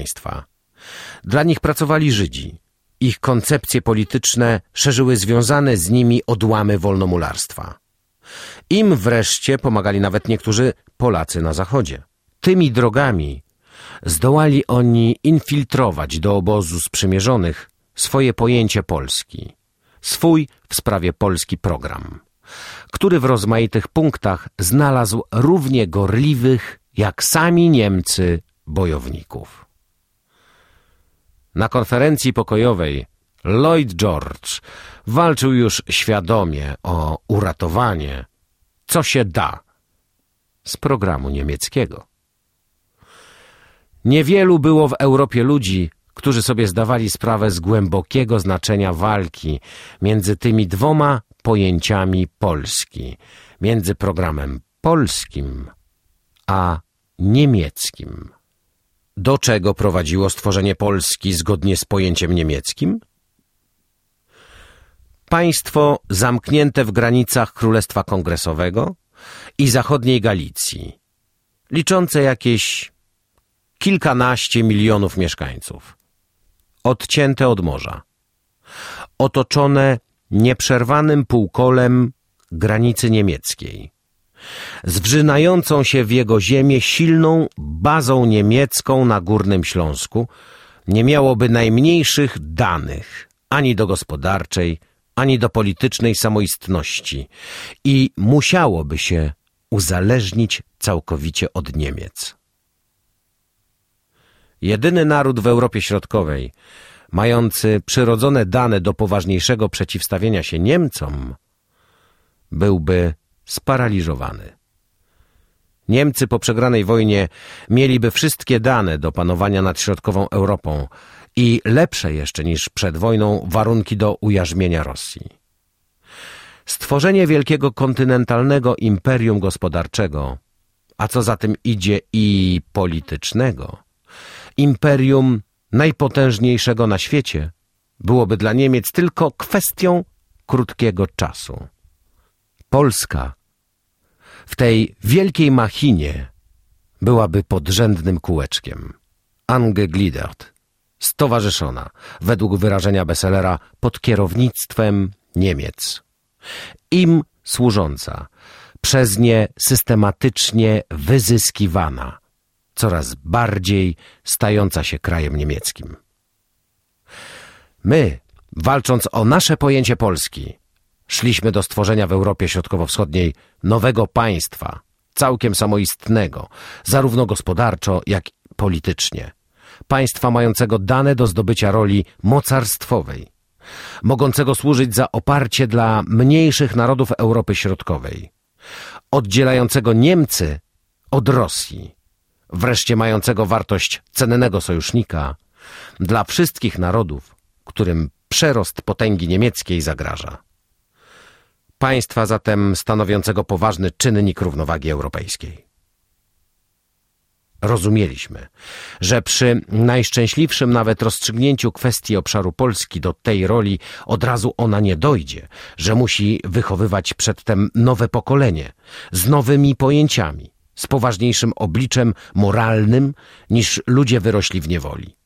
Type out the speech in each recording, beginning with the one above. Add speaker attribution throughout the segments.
Speaker 1: państwa. Dla nich pracowali Żydzi. Ich koncepcje polityczne szerzyły związane z nimi odłamy wolnomularstwa. Im wreszcie pomagali nawet niektórzy Polacy na zachodzie. Tymi drogami zdołali oni infiltrować do obozu sprzymierzonych swoje pojęcie Polski, swój w sprawie Polski program, który w rozmaitych punktach znalazł równie gorliwych jak sami Niemcy bojowników. Na konferencji pokojowej Lloyd George walczył już świadomie o uratowanie, co się da, z programu niemieckiego. Niewielu było w Europie ludzi, którzy sobie zdawali sprawę z głębokiego znaczenia walki między tymi dwoma pojęciami Polski, między programem polskim a niemieckim. Do czego prowadziło stworzenie Polski zgodnie z pojęciem niemieckim? Państwo zamknięte w granicach Królestwa Kongresowego i zachodniej Galicji, liczące jakieś kilkanaście milionów mieszkańców, odcięte od morza, otoczone nieprzerwanym półkolem granicy niemieckiej, z wrzynającą się w jego ziemię silną bazą niemiecką na Górnym Śląsku, nie miałoby najmniejszych danych ani do gospodarczej, ani do politycznej samoistności i musiałoby się uzależnić całkowicie od Niemiec. Jedyny naród w Europie Środkowej, mający przyrodzone dane do poważniejszego przeciwstawienia się Niemcom, byłby sparaliżowany. Niemcy po przegranej wojnie mieliby wszystkie dane do panowania nad środkową Europą i lepsze jeszcze niż przed wojną warunki do ujarzmienia Rosji. Stworzenie wielkiego kontynentalnego imperium gospodarczego, a co za tym idzie i politycznego, imperium najpotężniejszego na świecie, byłoby dla Niemiec tylko kwestią krótkiego czasu. Polska w tej wielkiej machinie byłaby podrzędnym kółeczkiem. Angegliedert, stowarzyszona, według wyrażenia Besselera, pod kierownictwem Niemiec. Im służąca, przez nie systematycznie wyzyskiwana, coraz bardziej stająca się krajem niemieckim. My, walcząc o nasze pojęcie Polski, szliśmy do stworzenia w Europie Środkowo-Wschodniej nowego państwa, całkiem samoistnego, zarówno gospodarczo, jak i politycznie. Państwa mającego dane do zdobycia roli mocarstwowej, mogącego służyć za oparcie dla mniejszych narodów Europy Środkowej, oddzielającego Niemcy od Rosji, wreszcie mającego wartość cennego sojusznika dla wszystkich narodów, którym przerost potęgi niemieckiej zagraża państwa zatem stanowiącego poważny czynnik równowagi europejskiej. Rozumieliśmy, że przy najszczęśliwszym nawet rozstrzygnięciu kwestii obszaru Polski do tej roli od razu ona nie dojdzie, że musi wychowywać przedtem nowe pokolenie z nowymi pojęciami, z poważniejszym obliczem moralnym niż ludzie wyrośli w niewoli.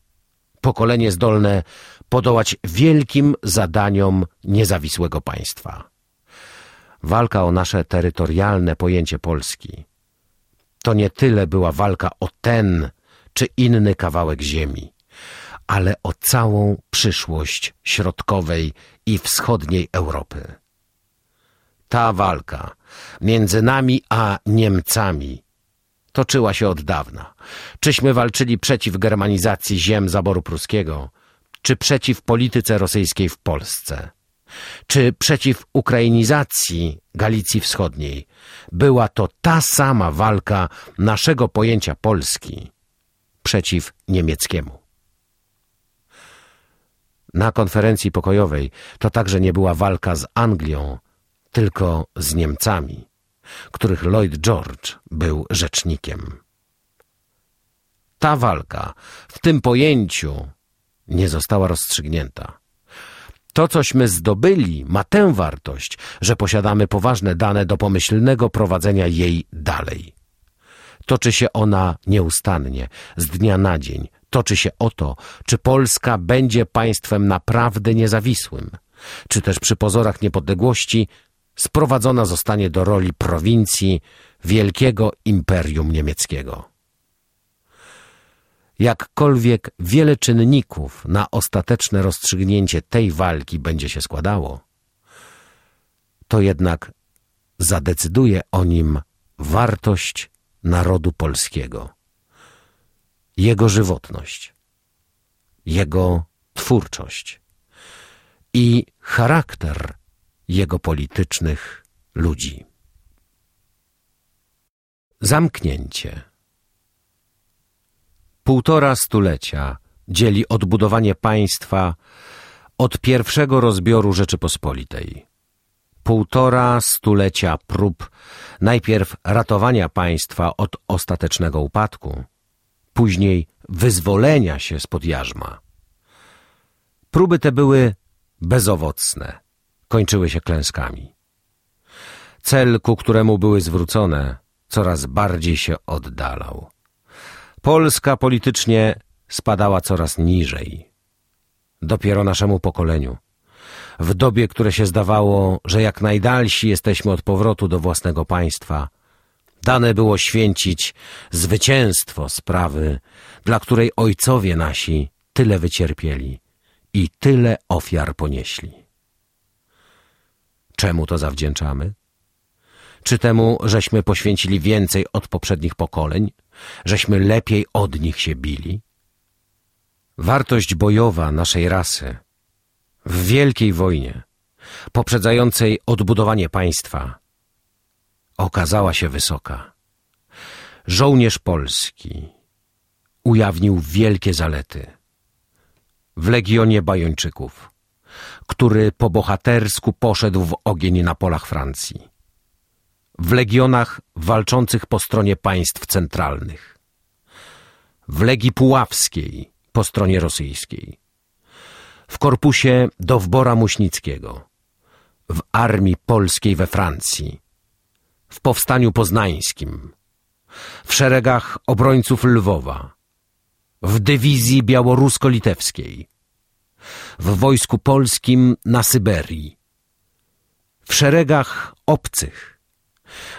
Speaker 1: Pokolenie zdolne podołać wielkim zadaniom niezawisłego państwa. Walka o nasze terytorialne pojęcie Polski to nie tyle była walka o ten czy inny kawałek ziemi, ale o całą przyszłość środkowej i wschodniej Europy. Ta walka między nami a Niemcami toczyła się od dawna. Czyśmy walczyli przeciw germanizacji ziem zaboru pruskiego, czy przeciw polityce rosyjskiej w Polsce czy przeciw ukrainizacji Galicji Wschodniej. Była to ta sama walka naszego pojęcia Polski przeciw niemieckiemu. Na konferencji pokojowej to także nie była walka z Anglią, tylko z Niemcami, których Lloyd George był rzecznikiem. Ta walka w tym pojęciu nie została rozstrzygnięta. To, cośmy zdobyli, ma tę wartość, że posiadamy poważne dane do pomyślnego prowadzenia jej dalej. Toczy się ona nieustannie, z dnia na dzień. Toczy się o to, czy Polska będzie państwem naprawdę niezawisłym, czy też przy pozorach niepodległości sprowadzona zostanie do roli prowincji wielkiego imperium niemieckiego. Jakkolwiek wiele czynników na ostateczne rozstrzygnięcie tej walki będzie się składało, to jednak zadecyduje o nim wartość narodu polskiego, jego żywotność, jego twórczość i charakter jego politycznych ludzi. Zamknięcie. Półtora stulecia dzieli odbudowanie państwa od pierwszego rozbioru Rzeczypospolitej. Półtora stulecia prób najpierw ratowania państwa od ostatecznego upadku, później wyzwolenia się spod jarzma. Próby te były bezowocne, kończyły się klęskami. Cel, ku któremu były zwrócone, coraz bardziej się oddalał. Polska politycznie spadała coraz niżej. Dopiero naszemu pokoleniu, w dobie, które się zdawało, że jak najdalsi jesteśmy od powrotu do własnego państwa, dane było święcić zwycięstwo sprawy, dla której ojcowie nasi tyle wycierpieli i tyle ofiar ponieśli. Czemu to zawdzięczamy? Czy temu, żeśmy poświęcili więcej od poprzednich pokoleń? Żeśmy lepiej od nich się bili? Wartość bojowa naszej rasy w wielkiej wojnie, poprzedzającej odbudowanie państwa, okazała się wysoka. Żołnierz polski ujawnił wielkie zalety w Legionie Bajończyków, który po bohatersku poszedł w ogień na polach Francji w legionach walczących po stronie państw centralnych, w Legii Puławskiej po stronie rosyjskiej, w korpusie Dowbora Muśnickiego, w armii polskiej we Francji, w powstaniu poznańskim, w szeregach obrońców Lwowa, w dywizji białorusko-litewskiej, w wojsku polskim na Syberii, w szeregach obcych,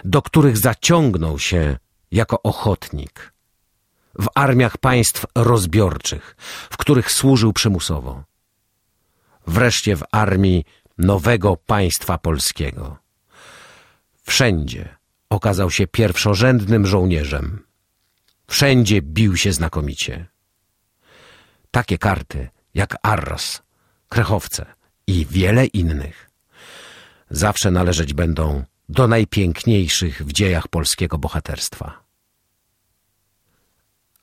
Speaker 1: do których zaciągnął się jako ochotnik, w armiach państw rozbiorczych, w których służył przymusowo, wreszcie w armii nowego państwa polskiego. Wszędzie okazał się pierwszorzędnym żołnierzem. Wszędzie bił się znakomicie. Takie karty jak Arras, Krechowce i wiele innych zawsze należeć będą do najpiękniejszych w dziejach polskiego bohaterstwa.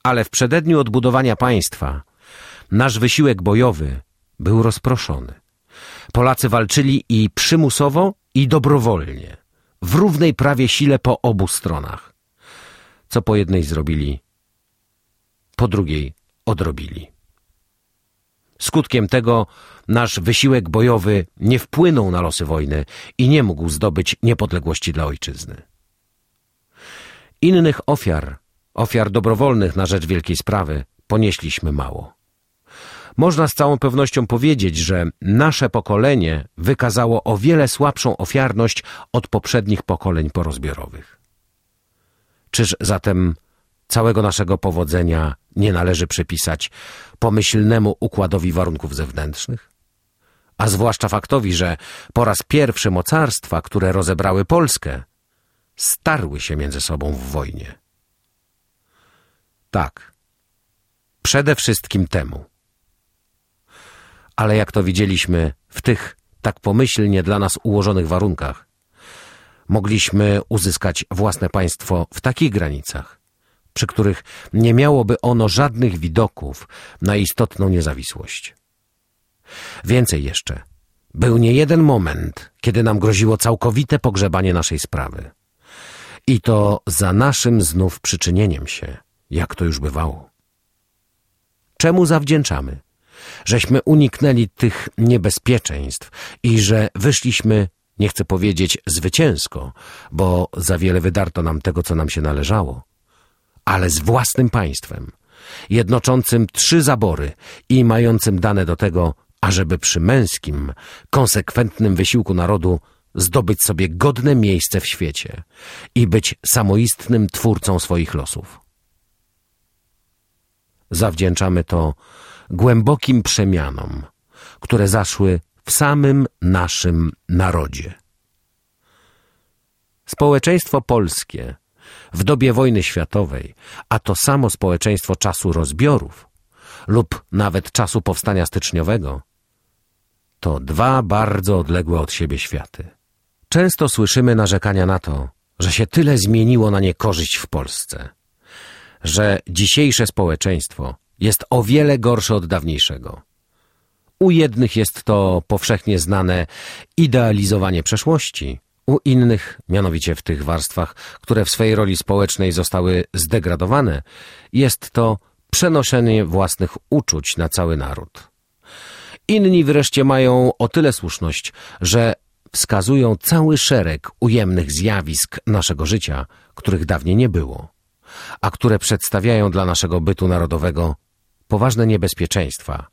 Speaker 1: Ale w przededniu odbudowania państwa nasz wysiłek bojowy był rozproszony. Polacy walczyli i przymusowo, i dobrowolnie, w równej prawie sile po obu stronach. Co po jednej zrobili, po drugiej odrobili. Skutkiem tego nasz wysiłek bojowy nie wpłynął na losy wojny i nie mógł zdobyć niepodległości dla ojczyzny. Innych ofiar, ofiar dobrowolnych na rzecz wielkiej sprawy, ponieśliśmy mało. Można z całą pewnością powiedzieć, że nasze pokolenie wykazało o wiele słabszą ofiarność od poprzednich pokoleń porozbiorowych. Czyż zatem Całego naszego powodzenia nie należy przypisać pomyślnemu układowi warunków zewnętrznych? A zwłaszcza faktowi, że po raz pierwszy mocarstwa, które rozebrały Polskę, starły się między sobą w wojnie. Tak, przede wszystkim temu. Ale jak to widzieliśmy w tych tak pomyślnie dla nas ułożonych warunkach, mogliśmy uzyskać własne państwo w takich granicach, przy których nie miałoby ono żadnych widoków na istotną niezawisłość. Więcej jeszcze, był nie jeden moment, kiedy nam groziło całkowite pogrzebanie naszej sprawy. I to za naszym znów przyczynieniem się, jak to już bywało. Czemu zawdzięczamy? Żeśmy uniknęli tych niebezpieczeństw i że wyszliśmy, nie chcę powiedzieć zwycięsko, bo za wiele wydarto nam tego, co nam się należało, ale z własnym państwem, jednoczącym trzy zabory i mającym dane do tego, ażeby przy męskim, konsekwentnym wysiłku narodu zdobyć sobie godne miejsce w świecie i być samoistnym twórcą swoich losów. Zawdzięczamy to głębokim przemianom, które zaszły w samym naszym narodzie. Społeczeństwo polskie w dobie wojny światowej, a to samo społeczeństwo czasu rozbiorów lub nawet czasu powstania styczniowego, to dwa bardzo odległe od siebie światy. Często słyszymy narzekania na to, że się tyle zmieniło na niekorzyść w Polsce, że dzisiejsze społeczeństwo jest o wiele gorsze od dawniejszego. U jednych jest to powszechnie znane idealizowanie przeszłości, u innych, mianowicie w tych warstwach, które w swej roli społecznej zostały zdegradowane, jest to przenoszenie własnych uczuć na cały naród. Inni wreszcie mają o tyle słuszność, że wskazują cały szereg ujemnych zjawisk naszego życia, których dawniej nie było, a które przedstawiają dla naszego bytu narodowego poważne niebezpieczeństwa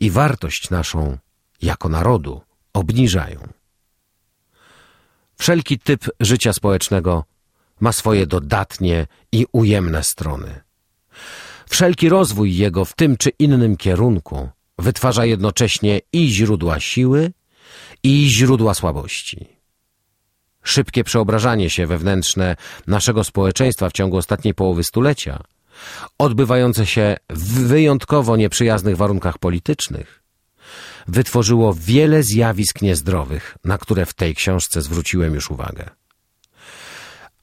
Speaker 1: i wartość naszą jako narodu obniżają. Wszelki typ życia społecznego ma swoje dodatnie i ujemne strony. Wszelki rozwój jego w tym czy innym kierunku wytwarza jednocześnie i źródła siły, i źródła słabości. Szybkie przeobrażanie się wewnętrzne naszego społeczeństwa w ciągu ostatniej połowy stulecia, odbywające się w wyjątkowo nieprzyjaznych warunkach politycznych, wytworzyło wiele zjawisk niezdrowych, na które w tej książce zwróciłem już uwagę.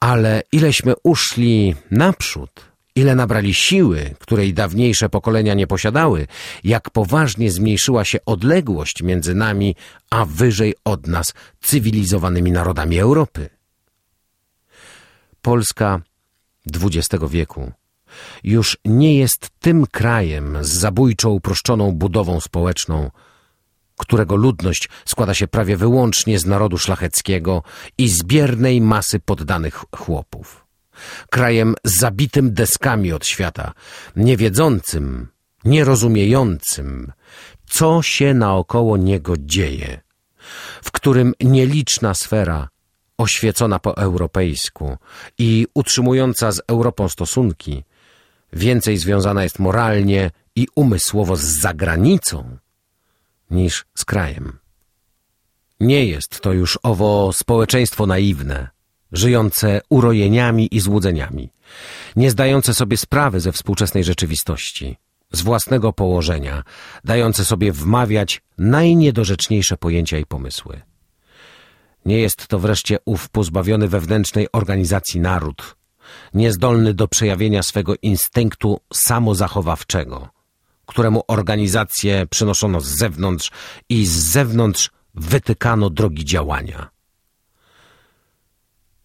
Speaker 1: Ale ileśmy uszli naprzód, ile nabrali siły, której dawniejsze pokolenia nie posiadały, jak poważnie zmniejszyła się odległość między nami, a wyżej od nas cywilizowanymi narodami Europy. Polska XX wieku już nie jest tym krajem z zabójczo uproszczoną budową społeczną, którego ludność składa się prawie wyłącznie z narodu szlacheckiego i zbiernej masy poddanych chłopów. Krajem zabitym deskami od świata, niewiedzącym, nierozumiejącym, co się naokoło niego dzieje, w którym nieliczna sfera, oświecona po europejsku i utrzymująca z Europą stosunki, więcej związana jest moralnie i umysłowo z zagranicą niż z krajem. Nie jest to już owo społeczeństwo naiwne, żyjące urojeniami i złudzeniami, nie zdające sobie sprawy ze współczesnej rzeczywistości, z własnego położenia, dające sobie wmawiać najniedorzeczniejsze pojęcia i pomysły. Nie jest to wreszcie ów pozbawiony wewnętrznej organizacji naród, niezdolny do przejawienia swego instynktu samozachowawczego, któremu organizację przynoszono z zewnątrz i z zewnątrz wytykano drogi działania.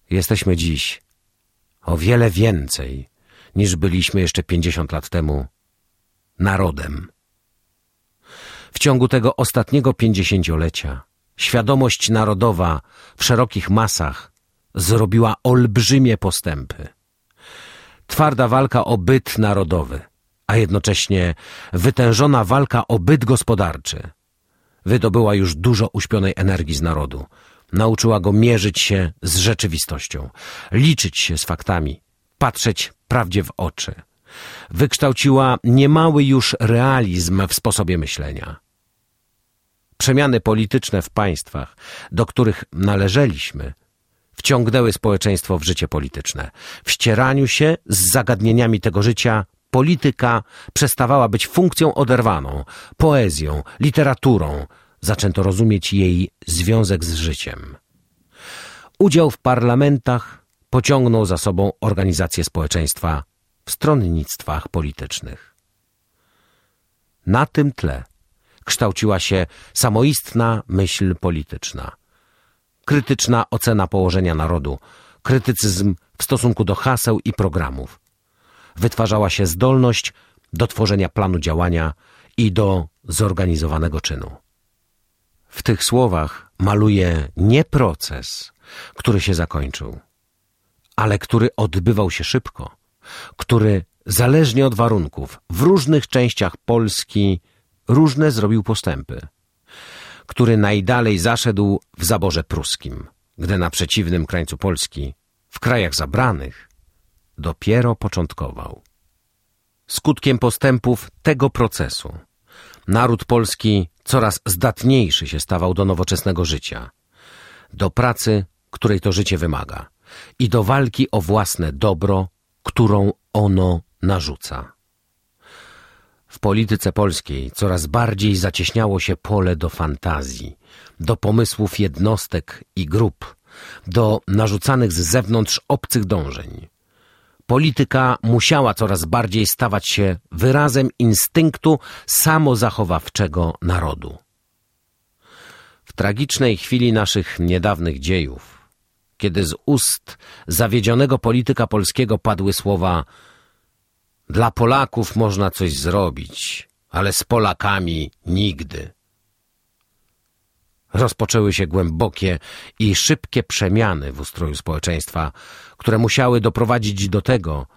Speaker 1: Jesteśmy dziś o wiele więcej niż byliśmy jeszcze pięćdziesiąt lat temu narodem. W ciągu tego ostatniego pięćdziesięciolecia świadomość narodowa w szerokich masach zrobiła olbrzymie postępy. Twarda walka o byt narodowy, a jednocześnie wytężona walka o byt gospodarczy wydobyła już dużo uśpionej energii z narodu, Nauczyła go mierzyć się z rzeczywistością, liczyć się z faktami, patrzeć prawdzie w oczy. Wykształciła niemały już realizm w sposobie myślenia. Przemiany polityczne w państwach, do których należeliśmy, wciągnęły społeczeństwo w życie polityczne. W ścieraniu się z zagadnieniami tego życia polityka przestawała być funkcją oderwaną, poezją, literaturą, zaczęto rozumieć jej związek z życiem. Udział w parlamentach pociągnął za sobą organizację społeczeństwa w stronnictwach politycznych. Na tym tle kształciła się samoistna myśl polityczna, krytyczna ocena położenia narodu, krytycyzm w stosunku do haseł i programów. Wytwarzała się zdolność do tworzenia planu działania i do zorganizowanego czynu. W tych słowach maluje nie proces, który się zakończył, ale który odbywał się szybko, który zależnie od warunków w różnych częściach Polski różne zrobił postępy, który najdalej zaszedł w zaborze pruskim, gdy na przeciwnym krańcu Polski, w krajach zabranych, dopiero początkował. Skutkiem postępów tego procesu naród polski coraz zdatniejszy się stawał do nowoczesnego życia, do pracy, której to życie wymaga i do walki o własne dobro, którą ono narzuca. W polityce polskiej coraz bardziej zacieśniało się pole do fantazji, do pomysłów jednostek i grup, do narzucanych z zewnątrz obcych dążeń. Polityka musiała coraz bardziej stawać się wyrazem instynktu samozachowawczego narodu. W tragicznej chwili naszych niedawnych dziejów, kiedy z ust zawiedzionego polityka polskiego padły słowa dla Polaków można coś zrobić, ale z Polakami nigdy. Rozpoczęły się głębokie i szybkie przemiany w ustroju społeczeństwa, które musiały doprowadzić do tego,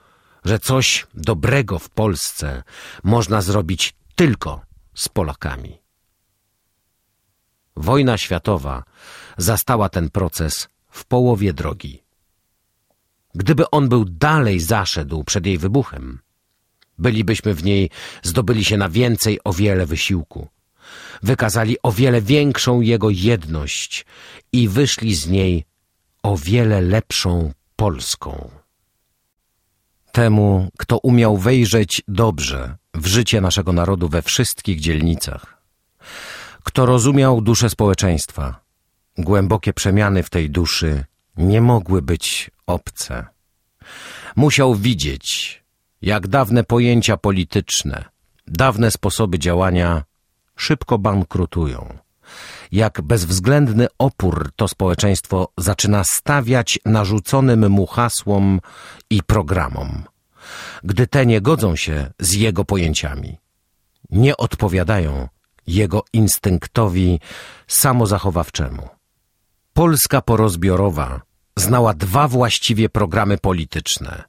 Speaker 1: że coś dobrego w Polsce można zrobić tylko z Polakami. Wojna światowa zastała ten proces w połowie drogi. Gdyby on był dalej zaszedł przed jej wybuchem, bylibyśmy w niej zdobyli się na więcej o wiele wysiłku. Wykazali o wiele większą jego jedność i wyszli z niej o wiele lepszą Polską. Temu, kto umiał wejrzeć dobrze w życie naszego narodu we wszystkich dzielnicach, kto rozumiał duszę społeczeństwa, głębokie przemiany w tej duszy nie mogły być obce. Musiał widzieć, jak dawne pojęcia polityczne, dawne sposoby działania szybko bankrutują. Jak bezwzględny opór to społeczeństwo zaczyna stawiać narzuconym mu hasłom i programom, gdy te nie godzą się z jego pojęciami, nie odpowiadają jego instynktowi samozachowawczemu. Polska porozbiorowa znała dwa właściwie programy polityczne.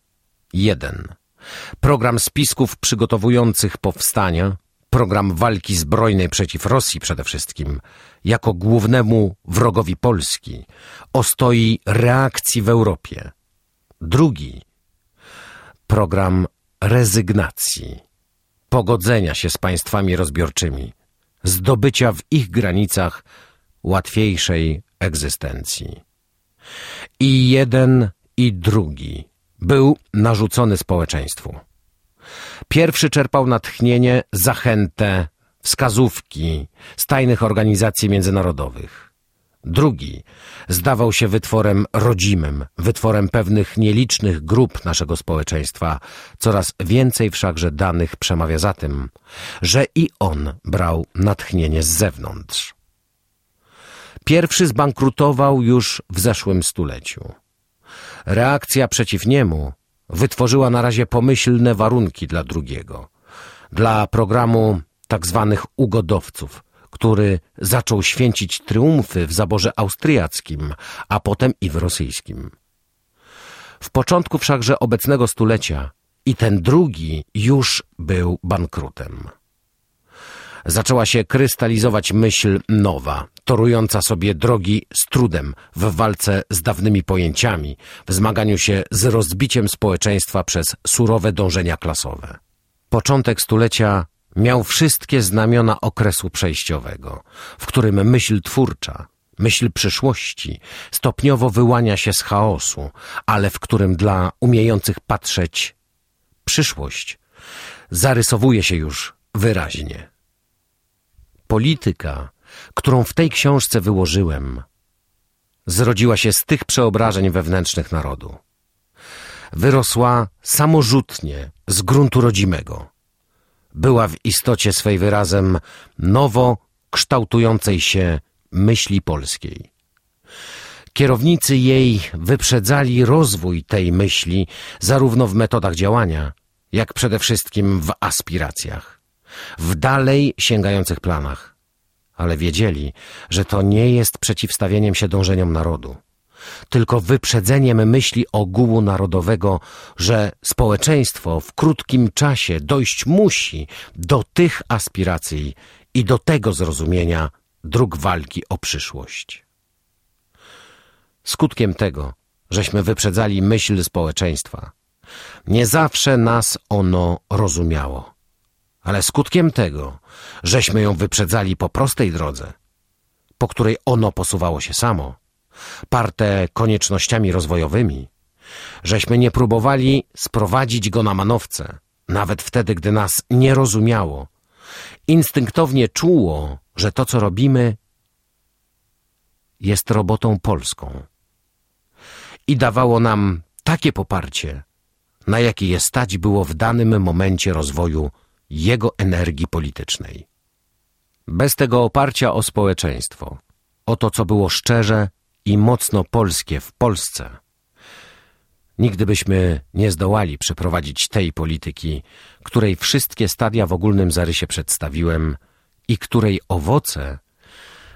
Speaker 1: Jeden – program spisków przygotowujących powstania, program walki zbrojnej przeciw Rosji przede wszystkim, jako głównemu wrogowi Polski, ostoi reakcji w Europie. Drugi program rezygnacji, pogodzenia się z państwami rozbiorczymi, zdobycia w ich granicach łatwiejszej egzystencji. I jeden, i drugi był narzucony społeczeństwu. Pierwszy czerpał natchnienie, zachętę, wskazówki z tajnych organizacji międzynarodowych. Drugi zdawał się wytworem rodzimym, wytworem pewnych nielicznych grup naszego społeczeństwa. Coraz więcej wszakże danych przemawia za tym, że i on brał natchnienie z zewnątrz. Pierwszy zbankrutował już w zeszłym stuleciu. Reakcja przeciw niemu wytworzyła na razie pomyślne warunki dla drugiego, dla programu tak zwanych ugodowców, który zaczął święcić triumfy w zaborze austriackim, a potem i w rosyjskim. W początku wszakże obecnego stulecia i ten drugi już był bankrutem zaczęła się krystalizować myśl nowa, torująca sobie drogi z trudem w walce z dawnymi pojęciami, w zmaganiu się z rozbiciem społeczeństwa przez surowe dążenia klasowe. Początek stulecia miał wszystkie znamiona okresu przejściowego, w którym myśl twórcza, myśl przyszłości stopniowo wyłania się z chaosu, ale w którym dla umiejących patrzeć przyszłość zarysowuje się już wyraźnie. Polityka, którą w tej książce wyłożyłem, zrodziła się z tych przeobrażeń wewnętrznych narodu. Wyrosła samorzutnie z gruntu rodzimego. Była w istocie swej wyrazem nowo kształtującej się myśli polskiej. Kierownicy jej wyprzedzali rozwój tej myśli zarówno w metodach działania, jak przede wszystkim w aspiracjach w dalej sięgających planach. Ale wiedzieli, że to nie jest przeciwstawieniem się dążeniom narodu, tylko wyprzedzeniem myśli ogółu narodowego, że społeczeństwo w krótkim czasie dojść musi do tych aspiracji i do tego zrozumienia dróg walki o przyszłość. Skutkiem tego, żeśmy wyprzedzali myśl społeczeństwa, nie zawsze nas ono rozumiało, ale skutkiem tego, żeśmy ją wyprzedzali po prostej drodze, po której ono posuwało się samo, parte koniecznościami rozwojowymi, żeśmy nie próbowali sprowadzić go na manowce, nawet wtedy, gdy nas nie rozumiało. Instynktownie czuło, że to, co robimy, jest robotą polską. I dawało nam takie poparcie, na jakie je stać było w danym momencie rozwoju jego energii politycznej. Bez tego oparcia o społeczeństwo, o to, co było szczerze i mocno polskie w Polsce, nigdy byśmy nie zdołali przeprowadzić tej polityki, której wszystkie stadia w ogólnym zarysie przedstawiłem i której owoce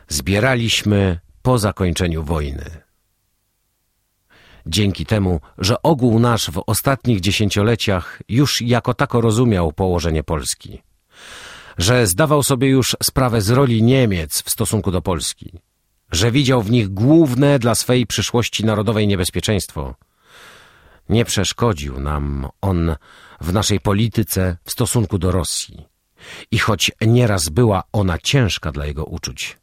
Speaker 1: zbieraliśmy po zakończeniu wojny. Dzięki temu, że ogół nasz w ostatnich dziesięcioleciach już jako tako rozumiał położenie Polski, że zdawał sobie już sprawę z roli Niemiec w stosunku do Polski, że widział w nich główne dla swej przyszłości narodowej niebezpieczeństwo. Nie przeszkodził nam on w naszej polityce w stosunku do Rosji. I choć nieraz była ona ciężka dla jego uczuć,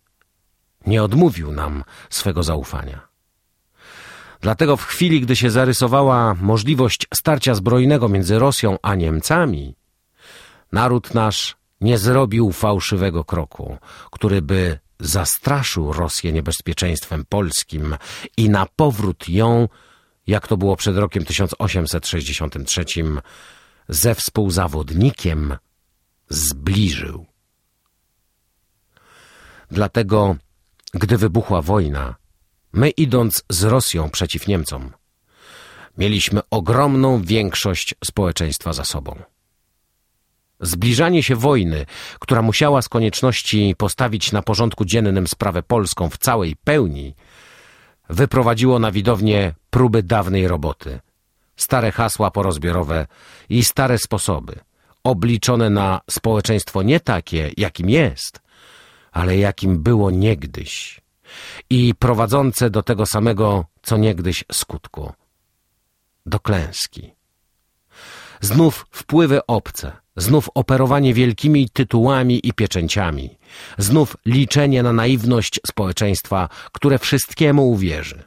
Speaker 1: nie odmówił nam swego zaufania. Dlatego w chwili, gdy się zarysowała możliwość starcia zbrojnego między Rosją a Niemcami, naród nasz nie zrobił fałszywego kroku, który by zastraszył Rosję niebezpieczeństwem polskim i na powrót ją, jak to było przed rokiem 1863, ze współzawodnikiem zbliżył. Dlatego, gdy wybuchła wojna, my idąc z Rosją przeciw Niemcom, mieliśmy ogromną większość społeczeństwa za sobą. Zbliżanie się wojny, która musiała z konieczności postawić na porządku dziennym sprawę polską w całej pełni, wyprowadziło na widownię próby dawnej roboty, stare hasła porozbiorowe i stare sposoby, obliczone na społeczeństwo nie takie, jakim jest, ale jakim było niegdyś i prowadzące do tego samego, co niegdyś skutku, do klęski. Znów wpływy obce, znów operowanie wielkimi tytułami i pieczęciami, znów liczenie na naiwność społeczeństwa, które wszystkiemu uwierzy.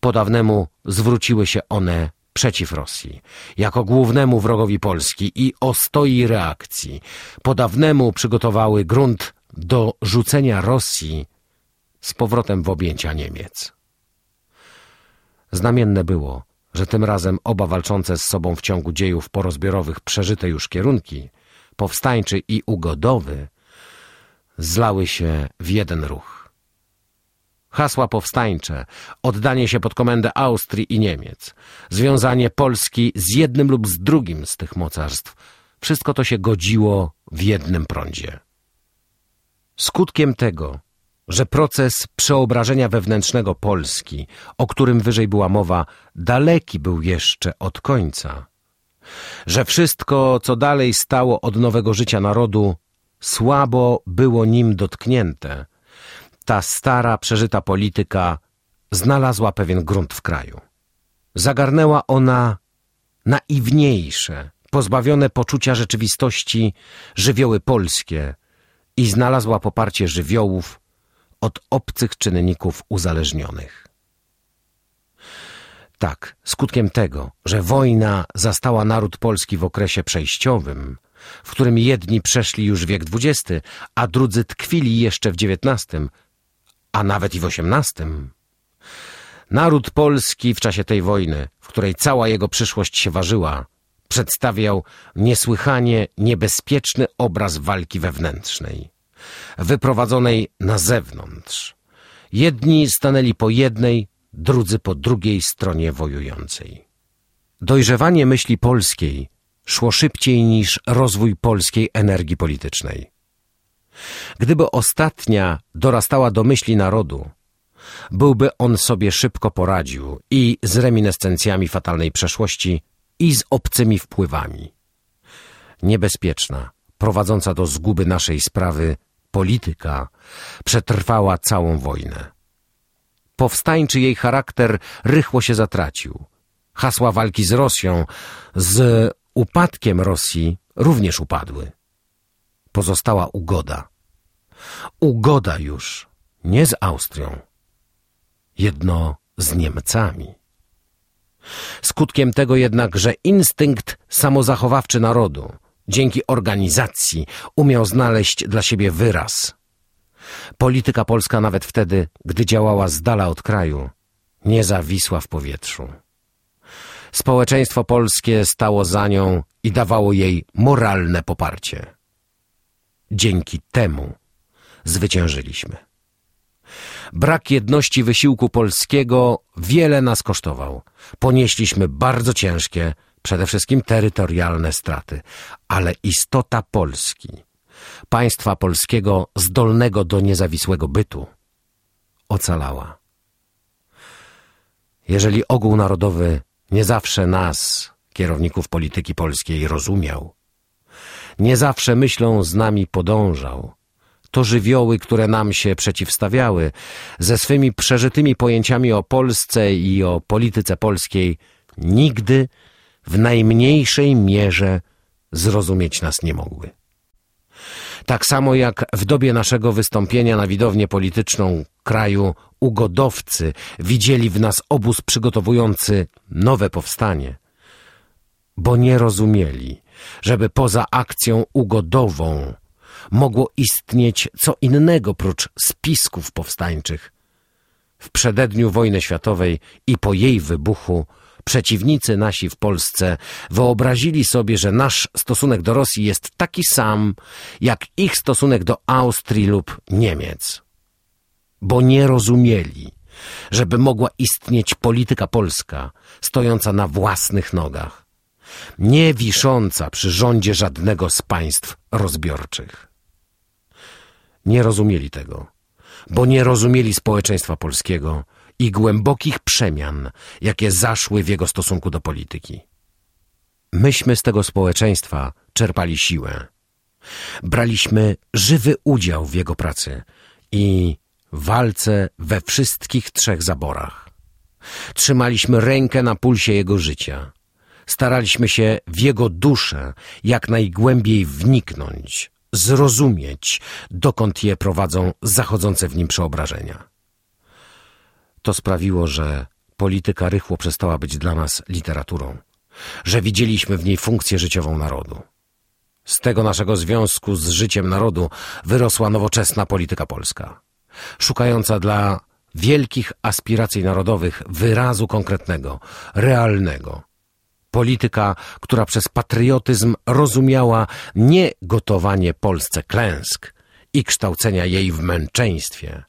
Speaker 1: Po dawnemu zwróciły się one przeciw Rosji, jako głównemu wrogowi Polski i ostoi reakcji. Po dawnemu przygotowały grunt do rzucenia Rosji z powrotem w objęcia Niemiec. Znamienne było, że tym razem oba walczące z sobą w ciągu dziejów porozbiorowych przeżyte już kierunki, powstańczy i ugodowy, zlały się w jeden ruch. Hasła powstańcze, oddanie się pod komendę Austrii i Niemiec, związanie Polski z jednym lub z drugim z tych mocarstw, wszystko to się godziło w jednym prądzie. Skutkiem tego że proces przeobrażenia wewnętrznego Polski, o którym wyżej była mowa, daleki był jeszcze od końca, że wszystko, co dalej stało od nowego życia narodu, słabo było nim dotknięte, ta stara, przeżyta polityka znalazła pewien grunt w kraju. Zagarnęła ona naiwniejsze, pozbawione poczucia rzeczywistości żywioły polskie i znalazła poparcie żywiołów, od obcych czynników uzależnionych. Tak, skutkiem tego, że wojna zastała naród polski w okresie przejściowym, w którym jedni przeszli już wiek XX, a drudzy tkwili jeszcze w XIX, a nawet i w XVIII. Naród polski w czasie tej wojny, w której cała jego przyszłość się ważyła, przedstawiał niesłychanie niebezpieczny obraz walki wewnętrznej wyprowadzonej na zewnątrz. Jedni stanęli po jednej, drudzy po drugiej stronie wojującej. Dojrzewanie myśli polskiej szło szybciej niż rozwój polskiej energii politycznej. Gdyby ostatnia dorastała do myśli narodu, byłby on sobie szybko poradził i z reminiscencjami fatalnej przeszłości, i z obcymi wpływami. Niebezpieczna, prowadząca do zguby naszej sprawy polityka przetrwała całą wojnę. Powstańczy jej charakter rychło się zatracił. Hasła walki z Rosją, z upadkiem Rosji również upadły. Pozostała ugoda. Ugoda już, nie z Austrią, jedno z Niemcami. Skutkiem tego jednak, że instynkt samozachowawczy narodu dzięki organizacji umiał znaleźć dla siebie wyraz. Polityka polska nawet wtedy, gdy działała z dala od kraju, nie zawisła w powietrzu. Społeczeństwo polskie stało za nią i dawało jej moralne poparcie. Dzięki temu zwyciężyliśmy. Brak jedności wysiłku polskiego wiele nas kosztował. Ponieśliśmy bardzo ciężkie, przede wszystkim terytorialne straty, ale istota Polski, państwa polskiego zdolnego do niezawisłego bytu, ocalała. Jeżeli ogół narodowy nie zawsze nas, kierowników polityki polskiej, rozumiał, nie zawsze myślą z nami podążał, to żywioły, które nam się przeciwstawiały, ze swymi przeżytymi pojęciami o Polsce i o polityce polskiej, nigdy w najmniejszej mierze zrozumieć nas nie mogły. Tak samo jak w dobie naszego wystąpienia na widownię polityczną kraju ugodowcy widzieli w nas obóz przygotowujący nowe powstanie, bo nie rozumieli, żeby poza akcją ugodową mogło istnieć co innego prócz spisków powstańczych. W przededniu wojny światowej i po jej wybuchu przeciwnicy nasi w Polsce wyobrazili sobie, że nasz stosunek do Rosji jest taki sam, jak ich stosunek do Austrii lub Niemiec. Bo nie rozumieli, żeby mogła istnieć polityka polska, stojąca na własnych nogach, nie wisząca przy rządzie żadnego z państw rozbiorczych. Nie rozumieli tego, bo nie rozumieli społeczeństwa polskiego i głębokich przemian, jakie zaszły w jego stosunku do polityki. Myśmy z tego społeczeństwa czerpali siłę. Braliśmy żywy udział w jego pracy i walce we wszystkich trzech zaborach. Trzymaliśmy rękę na pulsie jego życia. Staraliśmy się w jego duszę jak najgłębiej wniknąć, zrozumieć, dokąd je prowadzą zachodzące w nim przeobrażenia. To sprawiło, że polityka rychło przestała być dla nas literaturą, że widzieliśmy w niej funkcję życiową narodu. Z tego naszego związku z życiem narodu wyrosła nowoczesna polityka polska, szukająca dla wielkich aspiracji narodowych wyrazu konkretnego, realnego, Polityka, która przez patriotyzm rozumiała nie gotowanie Polsce klęsk i kształcenia jej w męczeństwie,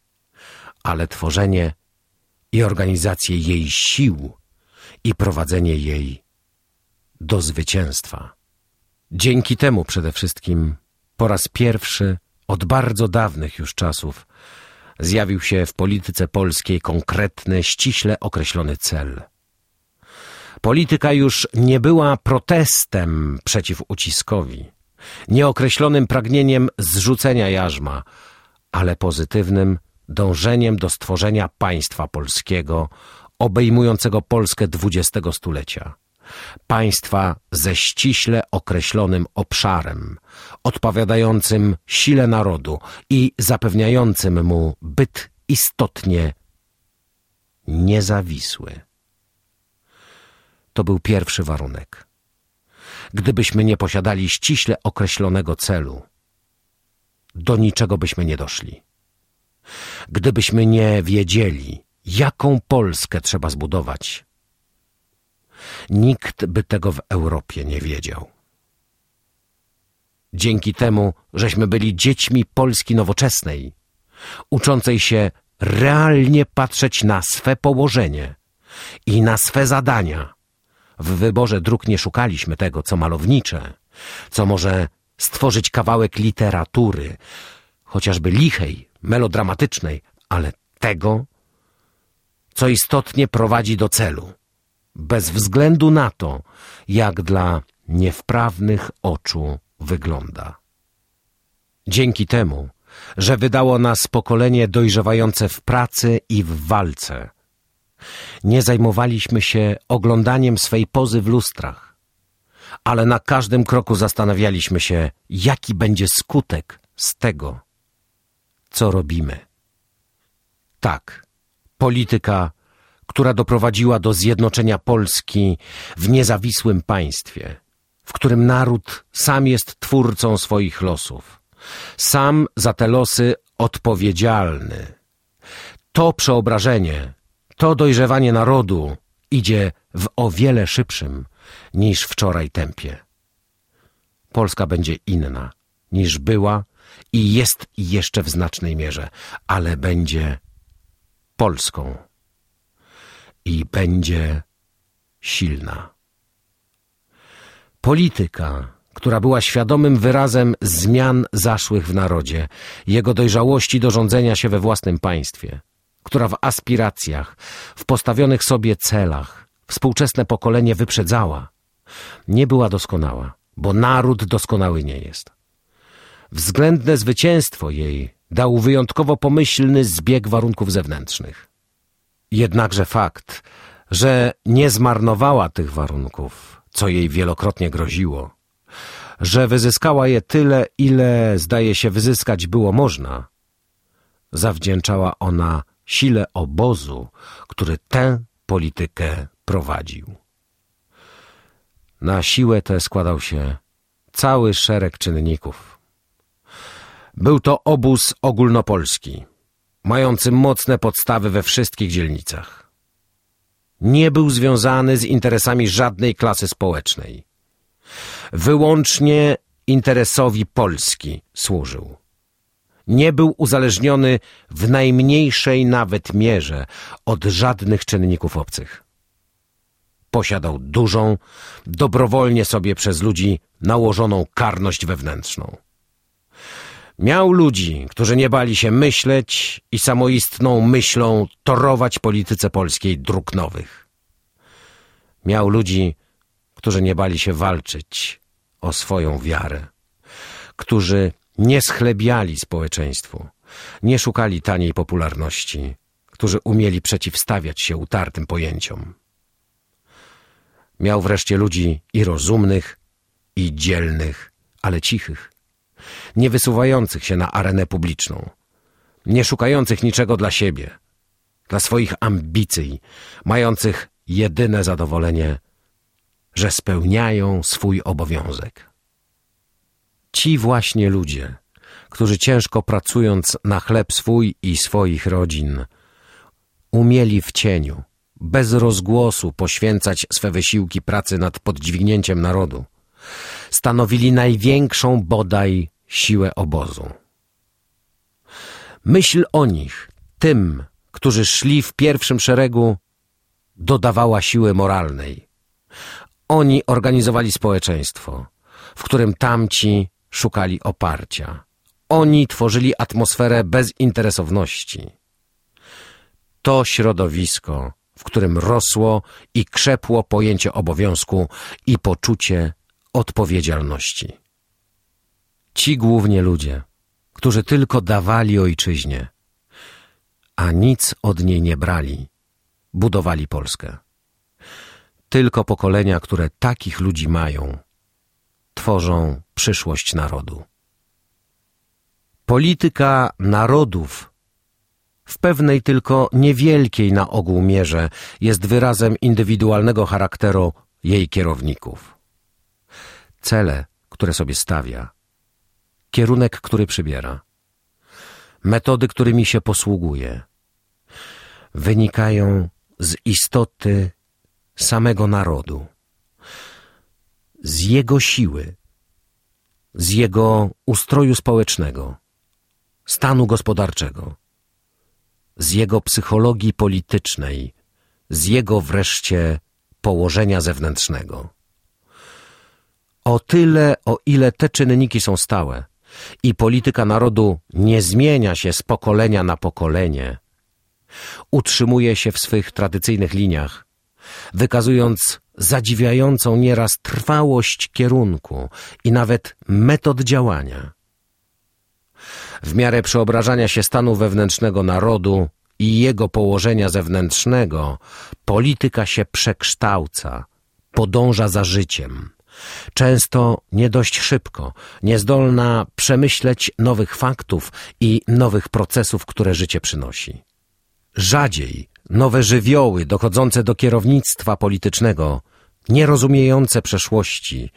Speaker 1: ale tworzenie i organizację jej sił i prowadzenie jej do zwycięstwa. Dzięki temu przede wszystkim po raz pierwszy od bardzo dawnych już czasów zjawił się w polityce polskiej konkretny, ściśle określony cel – Polityka już nie była protestem przeciw uciskowi, nieokreślonym pragnieniem zrzucenia jarzma, ale pozytywnym dążeniem do stworzenia państwa polskiego obejmującego Polskę dwudziestego stulecia. Państwa ze ściśle określonym obszarem, odpowiadającym sile narodu i zapewniającym mu byt istotnie niezawisły. To był pierwszy warunek. Gdybyśmy nie posiadali ściśle określonego celu, do niczego byśmy nie doszli. Gdybyśmy nie wiedzieli, jaką Polskę trzeba zbudować, nikt by tego w Europie nie wiedział. Dzięki temu, żeśmy byli dziećmi Polski nowoczesnej, uczącej się realnie patrzeć na swe położenie i na swe zadania, w wyborze dróg nie szukaliśmy tego, co malownicze, co może stworzyć kawałek literatury, chociażby lichej, melodramatycznej, ale tego, co istotnie prowadzi do celu, bez względu na to, jak dla niewprawnych oczu wygląda. Dzięki temu, że wydało nas pokolenie dojrzewające w pracy i w walce, nie zajmowaliśmy się oglądaniem swej pozy w lustrach, ale na każdym kroku zastanawialiśmy się, jaki będzie skutek z tego, co robimy. Tak, polityka, która doprowadziła do zjednoczenia Polski w niezawisłym państwie, w którym naród sam jest twórcą swoich losów, sam za te losy odpowiedzialny. To przeobrażenie, to dojrzewanie narodu idzie w o wiele szybszym niż wczoraj tempie. Polska będzie inna niż była i jest jeszcze w znacznej mierze, ale będzie Polską i będzie silna. Polityka, która była świadomym wyrazem zmian zaszłych w narodzie, jego dojrzałości do rządzenia się we własnym państwie, która w aspiracjach, w postawionych sobie celach współczesne pokolenie wyprzedzała, nie była doskonała, bo naród doskonały nie jest. Względne zwycięstwo jej dał wyjątkowo pomyślny zbieg warunków zewnętrznych. Jednakże fakt, że nie zmarnowała tych warunków, co jej wielokrotnie groziło, że wyzyskała je tyle, ile zdaje się wyzyskać było można, zawdzięczała ona sile obozu, który tę politykę prowadził. Na siłę tę składał się cały szereg czynników. Był to obóz ogólnopolski, mający mocne podstawy we wszystkich dzielnicach. Nie był związany z interesami żadnej klasy społecznej. Wyłącznie interesowi Polski służył. Nie był uzależniony w najmniejszej nawet mierze od żadnych czynników obcych. Posiadał dużą, dobrowolnie sobie przez ludzi nałożoną karność wewnętrzną. Miał ludzi, którzy nie bali się myśleć i samoistną myślą torować polityce polskiej dróg nowych. Miał ludzi, którzy nie bali się walczyć o swoją wiarę, którzy nie schlebiali społeczeństwu, nie szukali taniej popularności, którzy umieli przeciwstawiać się utartym pojęciom. Miał wreszcie ludzi i rozumnych, i dzielnych, ale cichych, nie wysuwających się na arenę publiczną, nie szukających niczego dla siebie, dla swoich ambicji, mających jedyne zadowolenie, że spełniają swój obowiązek. Ci właśnie ludzie, którzy ciężko pracując na chleb swój i swoich rodzin, umieli w cieniu, bez rozgłosu poświęcać swe wysiłki pracy nad podźwignięciem narodu, stanowili największą bodaj siłę obozu. Myśl o nich, tym, którzy szli w pierwszym szeregu, dodawała siły moralnej. Oni organizowali społeczeństwo, w którym tamci szukali oparcia. Oni tworzyli atmosferę bezinteresowności. To środowisko, w którym rosło i krzepło pojęcie obowiązku i poczucie odpowiedzialności. Ci głównie ludzie, którzy tylko dawali ojczyźnie, a nic od niej nie brali, budowali Polskę. Tylko pokolenia, które takich ludzi mają, tworzą przyszłość narodu. Polityka narodów w pewnej tylko niewielkiej na ogół mierze jest wyrazem indywidualnego charakteru jej kierowników. Cele, które sobie stawia, kierunek, który przybiera, metody, którymi się posługuje, wynikają z istoty samego narodu, z jego siły, z jego ustroju społecznego, stanu gospodarczego, z jego psychologii politycznej, z jego wreszcie położenia zewnętrznego. O tyle, o ile te czynniki są stałe i polityka narodu nie zmienia się z pokolenia na pokolenie, Utrzymuje się w swych tradycyjnych liniach, wykazując zadziwiającą nieraz trwałość kierunku i nawet metod działania. W miarę przeobrażania się stanu wewnętrznego narodu i jego położenia zewnętrznego, polityka się przekształca, podąża za życiem. Często nie dość szybko, niezdolna przemyśleć nowych faktów i nowych procesów, które życie przynosi. Rzadziej nowe żywioły dochodzące do kierownictwa politycznego, nierozumiejące przeszłości,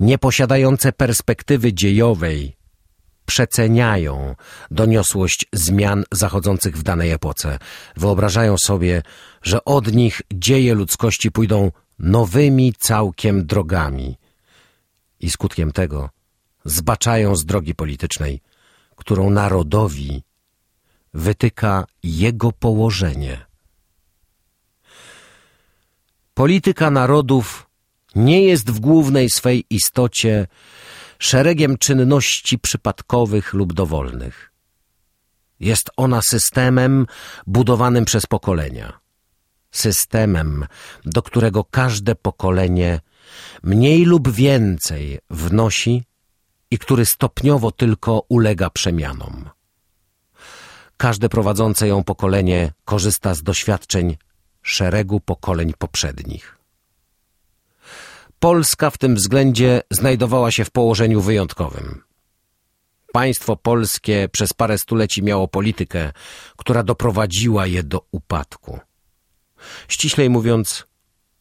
Speaker 1: nieposiadające perspektywy dziejowej, przeceniają doniosłość zmian zachodzących w danej epoce. Wyobrażają sobie, że od nich dzieje ludzkości pójdą nowymi całkiem drogami. I skutkiem tego zbaczają z drogi politycznej, którą narodowi wytyka jego położenie. Polityka narodów nie jest w głównej swej istocie szeregiem czynności przypadkowych lub dowolnych. Jest ona systemem budowanym przez pokolenia. Systemem, do którego każde pokolenie mniej lub więcej wnosi i który stopniowo tylko ulega przemianom. Każde prowadzące ją pokolenie korzysta z doświadczeń szeregu pokoleń poprzednich. Polska w tym względzie znajdowała się w położeniu wyjątkowym. Państwo polskie przez parę stuleci miało politykę, która doprowadziła je do upadku. Ściślej mówiąc,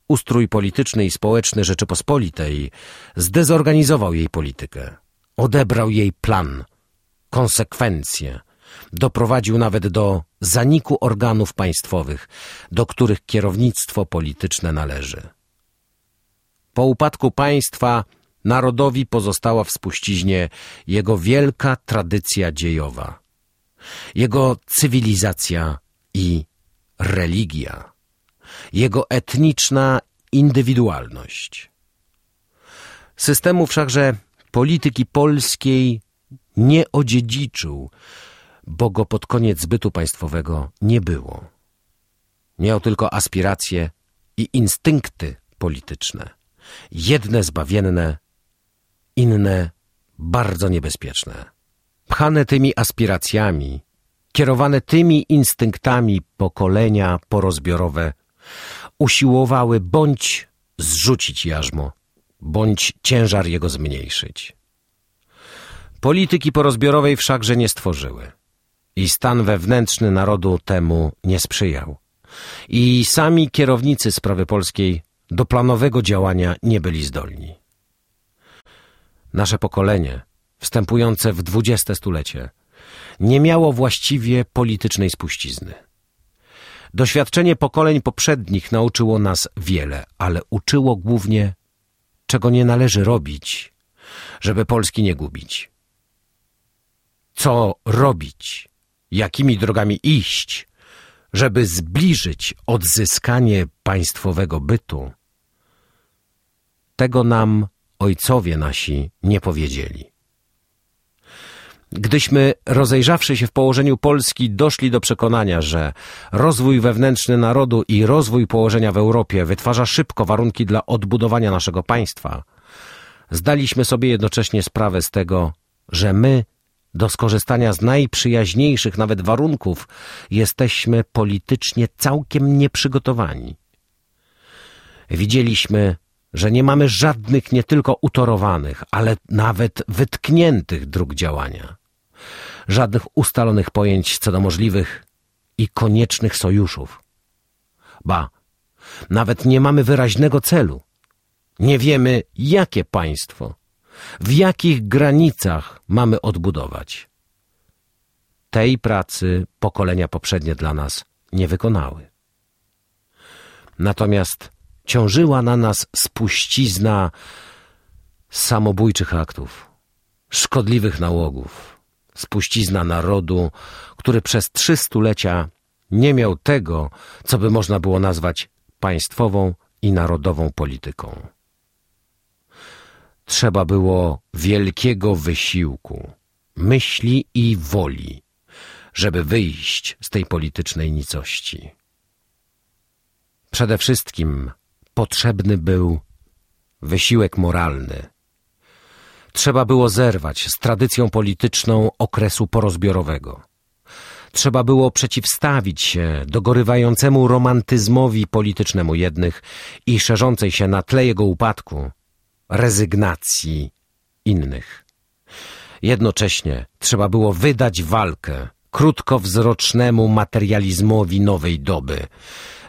Speaker 1: ustrój polityczny i społeczny Rzeczypospolitej zdezorganizował jej politykę, odebrał jej plan, konsekwencje, doprowadził nawet do zaniku organów państwowych, do których kierownictwo polityczne należy. Po upadku państwa narodowi pozostała w spuściźnie jego wielka tradycja dziejowa, jego cywilizacja i religia, jego etniczna indywidualność. Systemu wszakże polityki polskiej nie odziedziczył, bo go pod koniec zbytu państwowego nie było. Miał tylko aspiracje i instynkty polityczne jedne zbawienne, inne bardzo niebezpieczne. Pchane tymi aspiracjami, kierowane tymi instynktami pokolenia porozbiorowe, usiłowały bądź zrzucić jarzmo, bądź ciężar jego zmniejszyć. Polityki porozbiorowej wszakże nie stworzyły i stan wewnętrzny narodu temu nie sprzyjał. I sami kierownicy sprawy polskiej do planowego działania nie byli zdolni. Nasze pokolenie, wstępujące w dwudzieste stulecie, nie miało właściwie politycznej spuścizny. Doświadczenie pokoleń poprzednich nauczyło nas wiele, ale uczyło głównie, czego nie należy robić, żeby Polski nie gubić. Co robić, jakimi drogami iść, żeby zbliżyć odzyskanie państwowego bytu tego nam ojcowie nasi nie powiedzieli. Gdyśmy, rozejrzawszy się w położeniu Polski, doszli do przekonania, że rozwój wewnętrzny narodu i rozwój położenia w Europie wytwarza szybko warunki dla odbudowania naszego państwa, zdaliśmy sobie jednocześnie sprawę z tego, że my, do skorzystania z najprzyjaźniejszych nawet warunków, jesteśmy politycznie całkiem nieprzygotowani. Widzieliśmy, że nie mamy żadnych nie tylko utorowanych, ale nawet wytkniętych dróg działania. Żadnych ustalonych pojęć co do możliwych i koniecznych sojuszów. Ba, nawet nie mamy wyraźnego celu. Nie wiemy, jakie państwo, w jakich granicach mamy odbudować. Tej pracy pokolenia poprzednie dla nas nie wykonały. Natomiast ciążyła na nas spuścizna samobójczych aktów, szkodliwych nałogów, spuścizna narodu, który przez trzy stulecia nie miał tego, co by można było nazwać państwową i narodową polityką. Trzeba było wielkiego wysiłku, myśli i woli, żeby wyjść z tej politycznej nicości. Przede wszystkim potrzebny był wysiłek moralny. Trzeba było zerwać z tradycją polityczną okresu porozbiorowego. Trzeba było przeciwstawić się dogorywającemu romantyzmowi politycznemu jednych i szerzącej się na tle jego upadku rezygnacji innych. Jednocześnie trzeba było wydać walkę krótkowzrocznemu materializmowi nowej doby,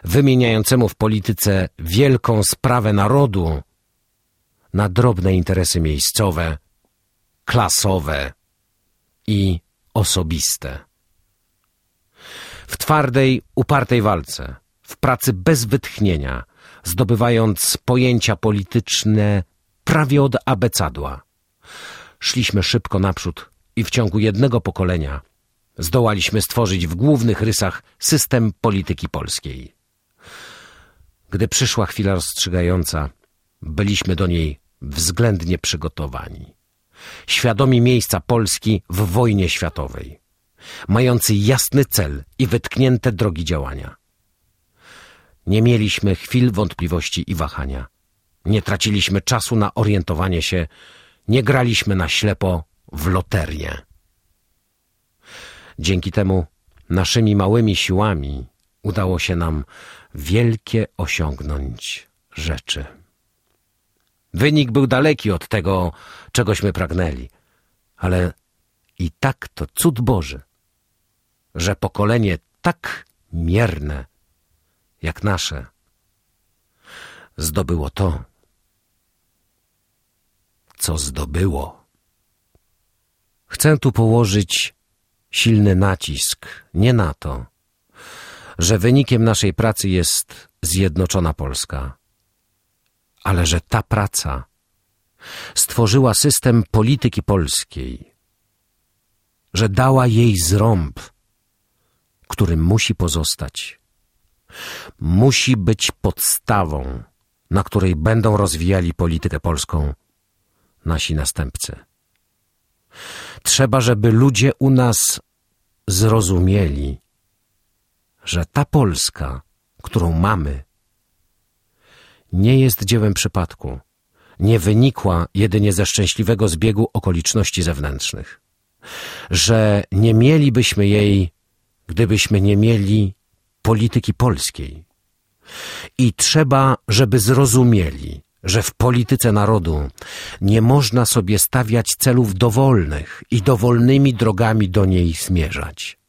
Speaker 1: wymieniającemu w polityce wielką sprawę narodu na drobne interesy miejscowe, klasowe i osobiste. W twardej, upartej walce, w pracy bez wytchnienia, zdobywając pojęcia polityczne prawie od abecadła. Szliśmy szybko naprzód i w ciągu jednego pokolenia zdołaliśmy stworzyć w głównych rysach system polityki polskiej. Gdy przyszła chwila rozstrzygająca, byliśmy do niej względnie przygotowani. Świadomi miejsca Polski w wojnie światowej, mający jasny cel i wytknięte drogi działania. Nie mieliśmy chwil wątpliwości i wahania. Nie traciliśmy czasu na orientowanie się, nie graliśmy na ślepo w loterię. Dzięki temu naszymi małymi siłami udało się nam wielkie osiągnąć rzeczy. Wynik był daleki od tego, czegośmy pragnęli, ale i tak to cud Boży, że pokolenie tak mierne jak nasze zdobyło to, co zdobyło. Chcę tu położyć silny nacisk nie na to, że wynikiem naszej pracy jest zjednoczona Polska, ale że ta praca stworzyła system polityki polskiej, że dała jej zrąb, który musi pozostać. Musi być podstawą, na której będą rozwijali politykę polską nasi następcy. Trzeba, żeby ludzie u nas zrozumieli, że ta Polska, którą mamy, nie jest dziełem przypadku, nie wynikła jedynie ze szczęśliwego zbiegu okoliczności zewnętrznych, że nie mielibyśmy jej, gdybyśmy nie mieli polityki polskiej. I trzeba, żeby zrozumieli, że w polityce narodu nie można sobie stawiać celów dowolnych i dowolnymi drogami do niej zmierzać.